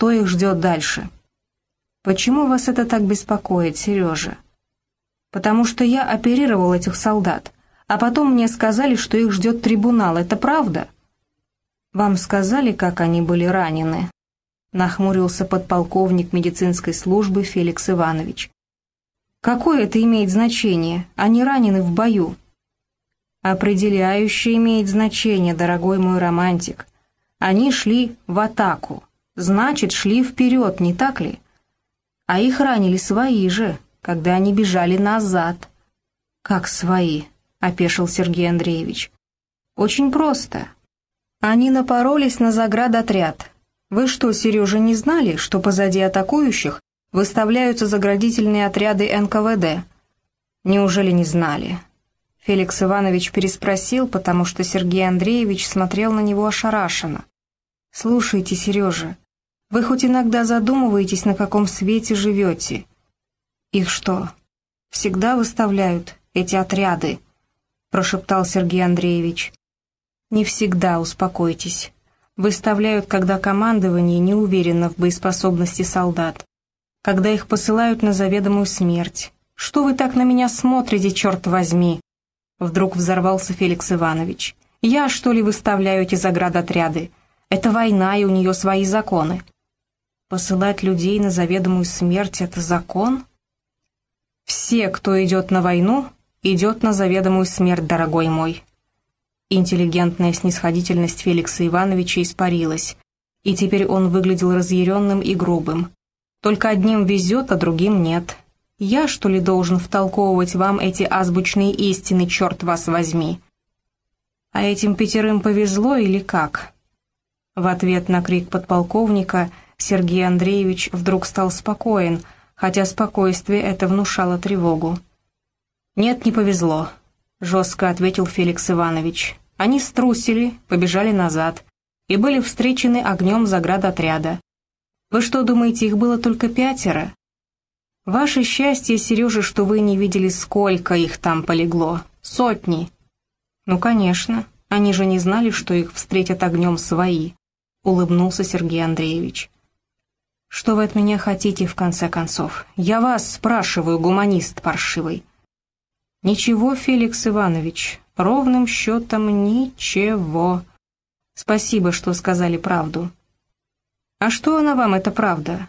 что их ждет дальше. Почему вас это так беспокоит, Сережа? Потому что я оперировал этих солдат, а потом мне сказали, что их ждет трибунал. Это правда? Вам сказали, как они были ранены? Нахмурился подполковник медицинской службы Феликс Иванович. Какое это имеет значение? Они ранены в бою. Определяющее имеет значение, дорогой мой романтик. Они шли в атаку. Значит, шли вперед, не так ли? А их ранили свои же, когда они бежали назад. Как свои? — опешил Сергей Андреевич. «Очень просто. Они напоролись на заградотряд. Вы что, Сережа, не знали, что позади атакующих выставляются заградительные отряды НКВД? Неужели не знали?» Феликс Иванович переспросил, потому что Сергей Андреевич смотрел на него ошарашенно. «Слушайте, Сережа, вы хоть иногда задумываетесь, на каком свете живете? Их что, всегда выставляют, эти отряды?» прошептал Сергей Андреевич. «Не всегда, успокойтесь. Выставляют, когда командование не уверено в боеспособности солдат, когда их посылают на заведомую смерть. Что вы так на меня смотрите, черт возьми?» Вдруг взорвался Феликс Иванович. «Я, что ли, выставляю эти заградотряды? Это война, и у нее свои законы». «Посылать людей на заведомую смерть — это закон?» «Все, кто идет на войну, идет на заведомую смерть, дорогой мой». Интеллигентная снисходительность Феликса Ивановича испарилась, и теперь он выглядел разъяренным и грубым. «Только одним везет, а другим нет. Я, что ли, должен втолковывать вам эти азбучные истины, черт вас возьми?» «А этим пятерым повезло или как?» В ответ на крик подполковника Сергей Андреевич вдруг стал спокоен, хотя спокойствие это внушало тревогу. «Нет, не повезло», — жестко ответил Феликс Иванович. Они струсили, побежали назад и были встречены огнем заградотряда. Вы что, думаете, их было только пятеро? Ваше счастье, Сережа, что вы не видели, сколько их там полегло. Сотни. Ну, конечно, они же не знали, что их встретят огнем свои, улыбнулся Сергей Андреевич. Что вы от меня хотите, в конце концов? Я вас спрашиваю, гуманист паршивый. «Ничего, Феликс Иванович, ровным счетом ничего. Спасибо, что сказали правду». «А что она вам, эта правда?»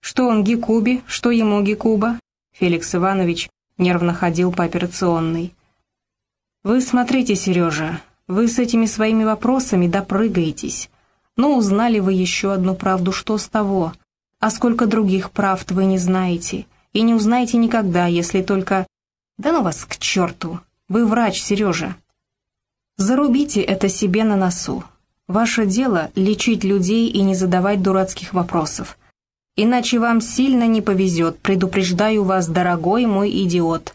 «Что он Гекубе, что ему Гекуба?» Феликс Иванович нервно ходил по операционной. «Вы смотрите, Сережа, вы с этими своими вопросами допрыгаетесь. Но узнали вы еще одну правду, что с того? А сколько других правд вы не знаете? И не узнаете никогда, если только «Да ну вас к черту! Вы врач, Сережа!» Зарубите это себе на носу. Ваше дело — лечить людей и не задавать дурацких вопросов. Иначе вам сильно не повезет, предупреждаю вас, дорогой мой идиот.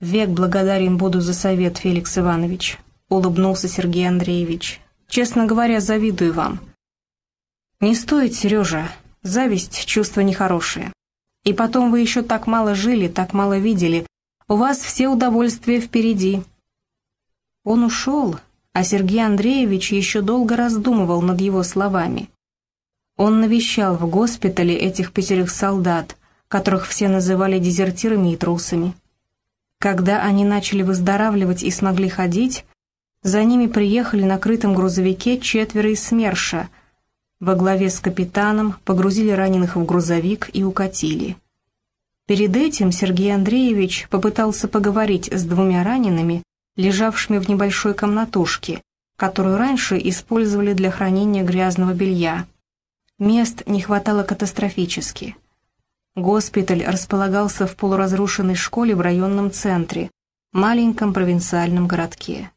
Век благодарен буду за совет, Феликс Иванович, — улыбнулся Сергей Андреевич. Честно говоря, завидую вам. Не стоит, Сережа, зависть — чувство нехорошее. И потом вы еще так мало жили, так мало видели, у вас все удовольствия впереди». Он ушел, а Сергей Андреевич еще долго раздумывал над его словами. Он навещал в госпитале этих пятерых солдат, которых все называли дезертирами и трусами. Когда они начали выздоравливать и смогли ходить, за ними приехали на крытом грузовике четверо из СМЕРШа. Во главе с капитаном погрузили раненых в грузовик и укатили. Перед этим Сергей Андреевич попытался поговорить с двумя ранеными, лежавшими в небольшой комнатушке, которую раньше использовали для хранения грязного белья. Мест не хватало катастрофически. Госпиталь располагался в полуразрушенной школе в районном центре, маленьком провинциальном городке.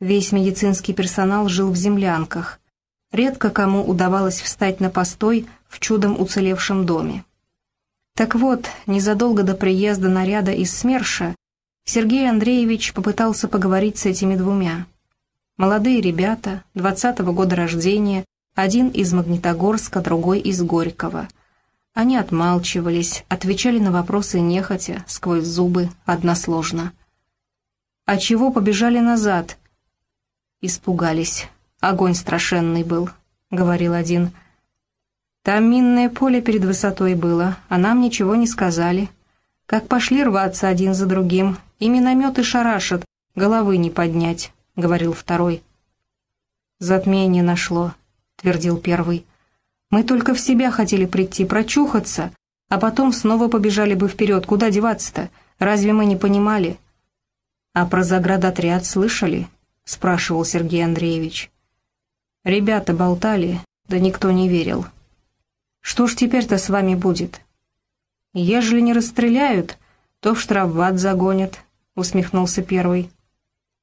Весь медицинский персонал жил в землянках. Редко кому удавалось встать на постой в чудом уцелевшем доме. Так вот, незадолго до приезда наряда из СМЕРШа Сергей Андреевич попытался поговорить с этими двумя. Молодые ребята, двадцатого года рождения, один из Магнитогорска, другой из Горького. Они отмалчивались, отвечали на вопросы нехотя, сквозь зубы, односложно. «А чего побежали назад?» «Испугались. Огонь страшенный был», — говорил один. Там минное поле перед высотой было, а нам ничего не сказали. Как пошли рваться один за другим, и минометы шарашат, головы не поднять», — говорил второй. «Затмение нашло», — твердил первый. «Мы только в себя хотели прийти, прочухаться, а потом снова побежали бы вперед. Куда деваться-то? Разве мы не понимали?» «А про заградотряд слышали?» — спрашивал Сергей Андреевич. Ребята болтали, да никто не верил. «Что ж теперь-то с вами будет?» «Ежели не расстреляют, то в штрафбат загонят», — усмехнулся первый.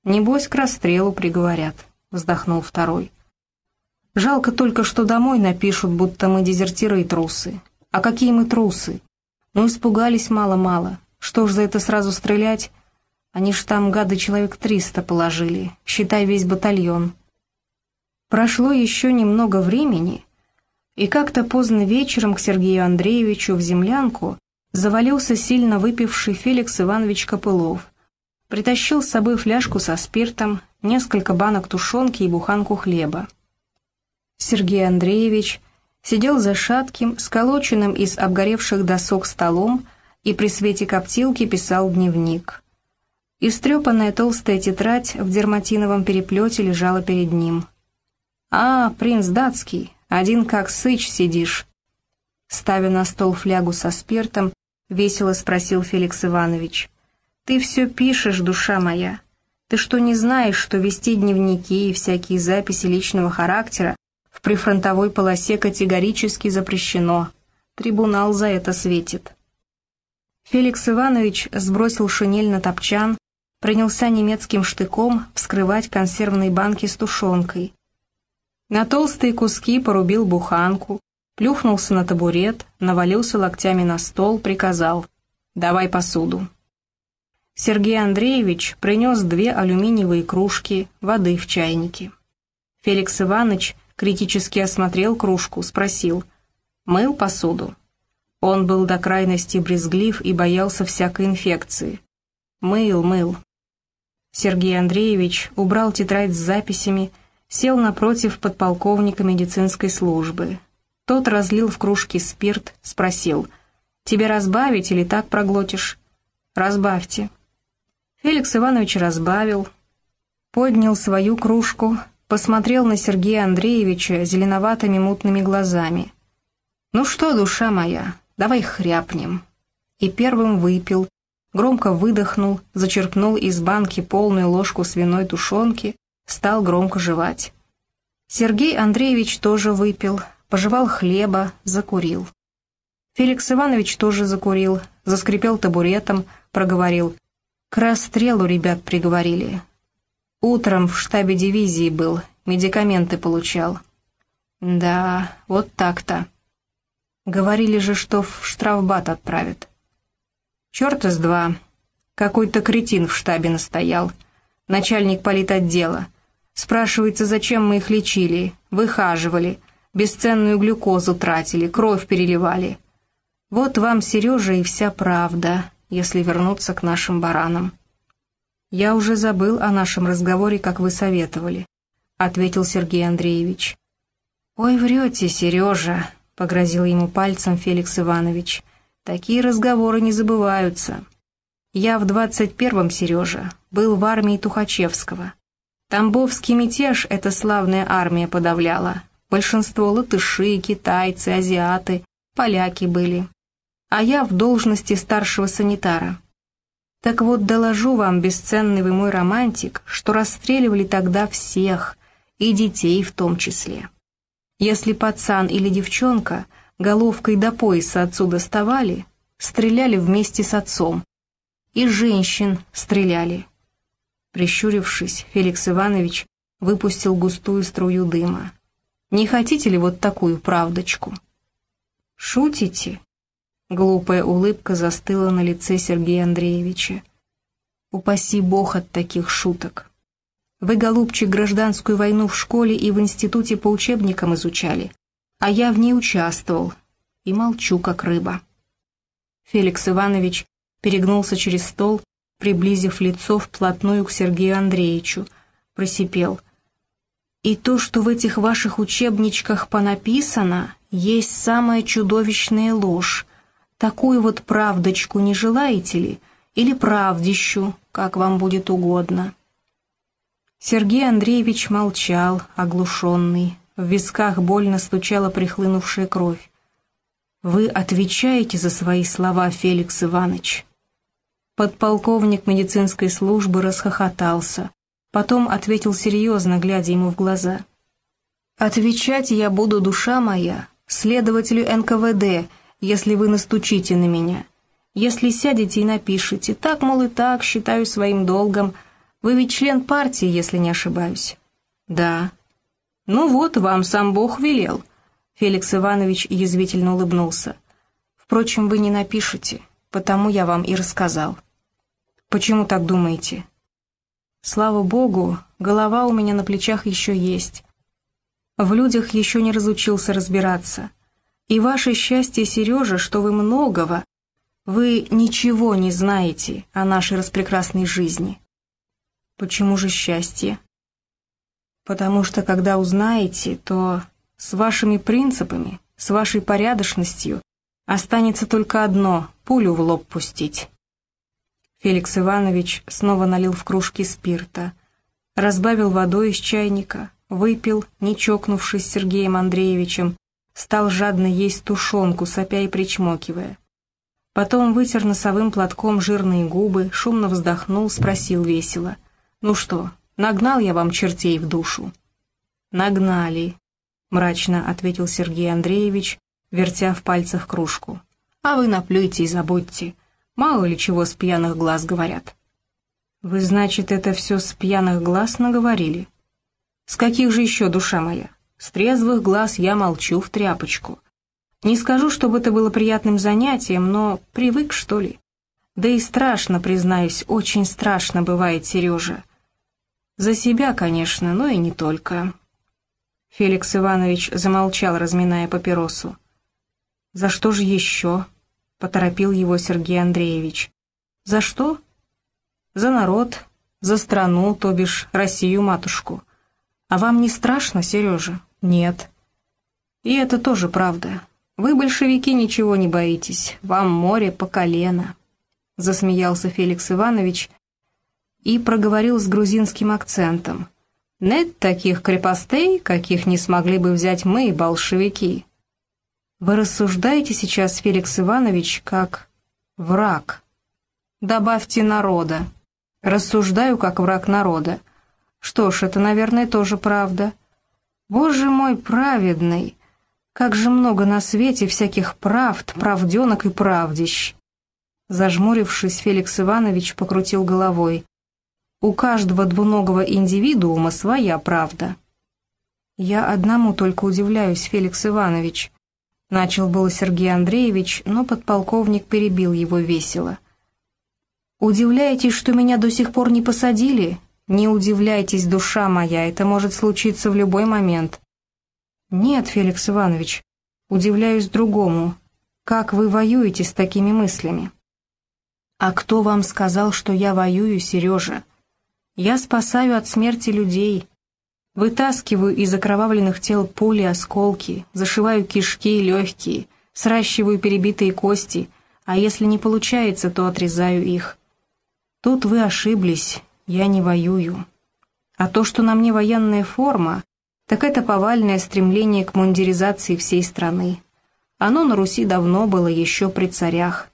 «Небось, к расстрелу приговорят», — вздохнул второй. «Жалко только, что домой напишут, будто мы дезертиры и трусы. А какие мы трусы? Ну, испугались мало-мало. Что ж за это сразу стрелять? Они ж там, гады, человек триста положили, считай весь батальон». Прошло еще немного времени, и как-то поздно вечером к Сергею Андреевичу в землянку завалился сильно выпивший Феликс Иванович Копылов. Притащил с собой фляжку со спиртом, несколько банок тушенки и буханку хлеба. Сергей Андреевич сидел за шатким, сколоченным из обгоревших досок столом и при свете коптилки писал дневник. Истрепанная толстая тетрадь в дерматиновом переплете лежала перед ним. «А, принц датский, один как сыч сидишь». Ставя на стол флягу со спиртом, весело спросил Феликс Иванович. «Ты все пишешь, душа моя. Ты что, не знаешь, что вести дневники и всякие записи личного характера в прифронтовой полосе категорически запрещено? Трибунал за это светит». Феликс Иванович сбросил шинель на топчан, принялся немецким штыком вскрывать консервные банки с тушенкой. На толстые куски порубил буханку, плюхнулся на табурет, навалился локтями на стол, приказал «давай посуду». Сергей Андреевич принес две алюминиевые кружки, воды в чайнике. Феликс Иванович критически осмотрел кружку, спросил «мыл посуду?» Он был до крайности брезглив и боялся всякой инфекции. «Мыл, мыл». Сергей Андреевич убрал тетрадь с записями, сел напротив подполковника медицинской службы. Тот разлил в кружке спирт, спросил, «Тебе разбавить или так проглотишь?» «Разбавьте». Феликс Иванович разбавил, поднял свою кружку, посмотрел на Сергея Андреевича зеленоватыми мутными глазами. «Ну что, душа моя, давай хряпнем». И первым выпил, громко выдохнул, зачерпнул из банки полную ложку свиной тушенки, стал громко жевать. Сергей Андреевич тоже выпил, пожевал хлеба, закурил. Феликс Иванович тоже закурил, заскрипел табуретом, проговорил. К расстрелу ребят приговорили. Утром в штабе дивизии был, медикаменты получал. Да, вот так-то. Говорили же, что в штрафбат отправят. Черт из два. Какой-то кретин в штабе настоял. Начальник политотдела. Спрашивается, зачем мы их лечили, выхаживали, бесценную глюкозу тратили, кровь переливали. Вот вам, Сережа, и вся правда если вернуться к нашим баранам. «Я уже забыл о нашем разговоре, как вы советовали», — ответил Сергей Андреевич. «Ой, врете, Сережа», — погрозил ему пальцем Феликс Иванович. «Такие разговоры не забываются. Я в двадцать первом, Сережа, был в армии Тухачевского. Тамбовский мятеж эта славная армия подавляла. Большинство латыши, китайцы, азиаты, поляки были а я в должности старшего санитара. Так вот, доложу вам, бесценный вы мой романтик, что расстреливали тогда всех, и детей в том числе. Если пацан или девчонка головкой до пояса отсюда доставали, стреляли вместе с отцом. И женщин стреляли. Прищурившись, Феликс Иванович выпустил густую струю дыма. «Не хотите ли вот такую правдочку?» «Шутите?» Глупая улыбка застыла на лице Сергея Андреевича. «Упаси Бог от таких шуток. Вы, голубчик, гражданскую войну в школе и в институте по учебникам изучали, а я в ней участвовал и молчу, как рыба». Феликс Иванович перегнулся через стол, приблизив лицо вплотную к Сергею Андреевичу, просипел. «И то, что в этих ваших учебничках понаписано, есть самая чудовищная ложь. Такую вот правдочку не желаете ли? Или правдищу, как вам будет угодно?» Сергей Андреевич молчал, оглушенный. В висках больно стучала прихлынувшая кровь. «Вы отвечаете за свои слова, Феликс Иванович?» Подполковник медицинской службы расхохотался. Потом ответил серьезно, глядя ему в глаза. «Отвечать я буду, душа моя, следователю НКВД, если вы настучите на меня. Если сядете и напишите, так, мол, и так, считаю своим долгом. Вы ведь член партии, если не ошибаюсь». «Да». «Ну вот, вам сам Бог велел», — Феликс Иванович язвительно улыбнулся. «Впрочем, вы не напишете, потому я вам и рассказал». «Почему так думаете?» «Слава Богу, голова у меня на плечах еще есть. В людях еще не разучился разбираться. И ваше счастье, Сережа, что вы многого, вы ничего не знаете о нашей распрекрасной жизни». «Почему же счастье?» «Потому что, когда узнаете, то с вашими принципами, с вашей порядочностью останется только одно — пулю в лоб пустить». Феликс Иванович снова налил в кружки спирта, разбавил водой из чайника, выпил, не чокнувшись с Сергеем Андреевичем, стал жадно есть тушенку, сопя и причмокивая. Потом вытер носовым платком жирные губы, шумно вздохнул, спросил весело. «Ну что, нагнал я вам чертей в душу?» «Нагнали», — мрачно ответил Сергей Андреевич, вертя в пальцах кружку. «А вы наплюйте и забудьте. Мало ли чего с пьяных глаз говорят. Вы, значит, это все с пьяных глаз наговорили? С каких же еще, душа моя? С трезвых глаз я молчу в тряпочку. Не скажу, чтобы это было приятным занятием, но привык, что ли. Да и страшно, признаюсь, очень страшно бывает, Сережа. За себя, конечно, но и не только. Феликс Иванович замолчал, разминая папиросу. «За что же еще?» поторопил его Сергей Андреевич. «За что?» «За народ, за страну, то бишь Россию-матушку. А вам не страшно, Сережа?» «Нет». «И это тоже правда. Вы, большевики, ничего не боитесь. Вам море по колено», — засмеялся Феликс Иванович и проговорил с грузинским акцентом. «Нет таких крепостей, каких не смогли бы взять мы, большевики». Вы рассуждаете сейчас, Феликс Иванович, как враг. Добавьте народа. Рассуждаю как враг народа. Что ж, это, наверное, тоже правда. Боже мой праведный! Как же много на свете всяких правд, правденок и правдищ. Зажмурившись, Феликс Иванович покрутил головой. У каждого двуногого индивидуума своя правда. Я одному только удивляюсь, Феликс Иванович. Начал было Сергей Андреевич, но подполковник перебил его весело. «Удивляетесь, что меня до сих пор не посадили? Не удивляйтесь, душа моя, это может случиться в любой момент». «Нет, Феликс Иванович, удивляюсь другому. Как вы воюете с такими мыслями?» «А кто вам сказал, что я воюю, Сережа? Я спасаю от смерти людей, Вытаскиваю из окровавленных тел пули, осколки, зашиваю кишки и легкие, сращиваю перебитые кости, а если не получается, то отрезаю их. Тут вы ошиблись, я не воюю. А то, что на мне военная форма, так это повальное стремление к мундиризации всей страны. Оно на Руси давно было, еще при царях.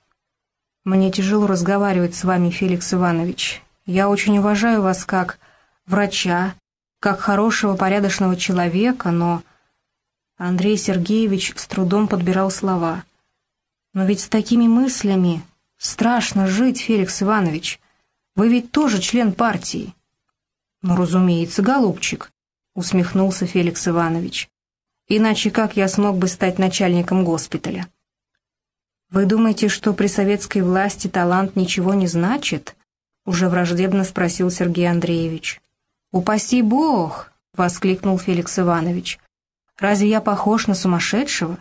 Мне тяжело разговаривать с вами, Феликс Иванович. Я очень уважаю вас как врача, как хорошего порядочного человека, но... Андрей Сергеевич с трудом подбирал слова. «Но ведь с такими мыслями страшно жить, Феликс Иванович. Вы ведь тоже член партии». «Ну, разумеется, голубчик», — усмехнулся Феликс Иванович. «Иначе как я смог бы стать начальником госпиталя?» «Вы думаете, что при советской власти талант ничего не значит?» — уже враждебно спросил Сергей Андреевич. «Упаси Бог!» — воскликнул Феликс Иванович. «Разве я похож на сумасшедшего?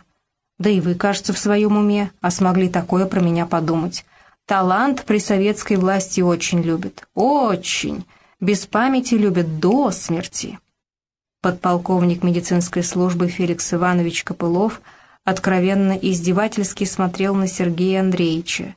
Да и вы, кажется, в своем уме, а смогли такое про меня подумать. Талант при советской власти очень любят. Очень! Без памяти любят до смерти!» Подполковник медицинской службы Феликс Иванович Копылов откровенно издевательски смотрел на Сергея Андреевича.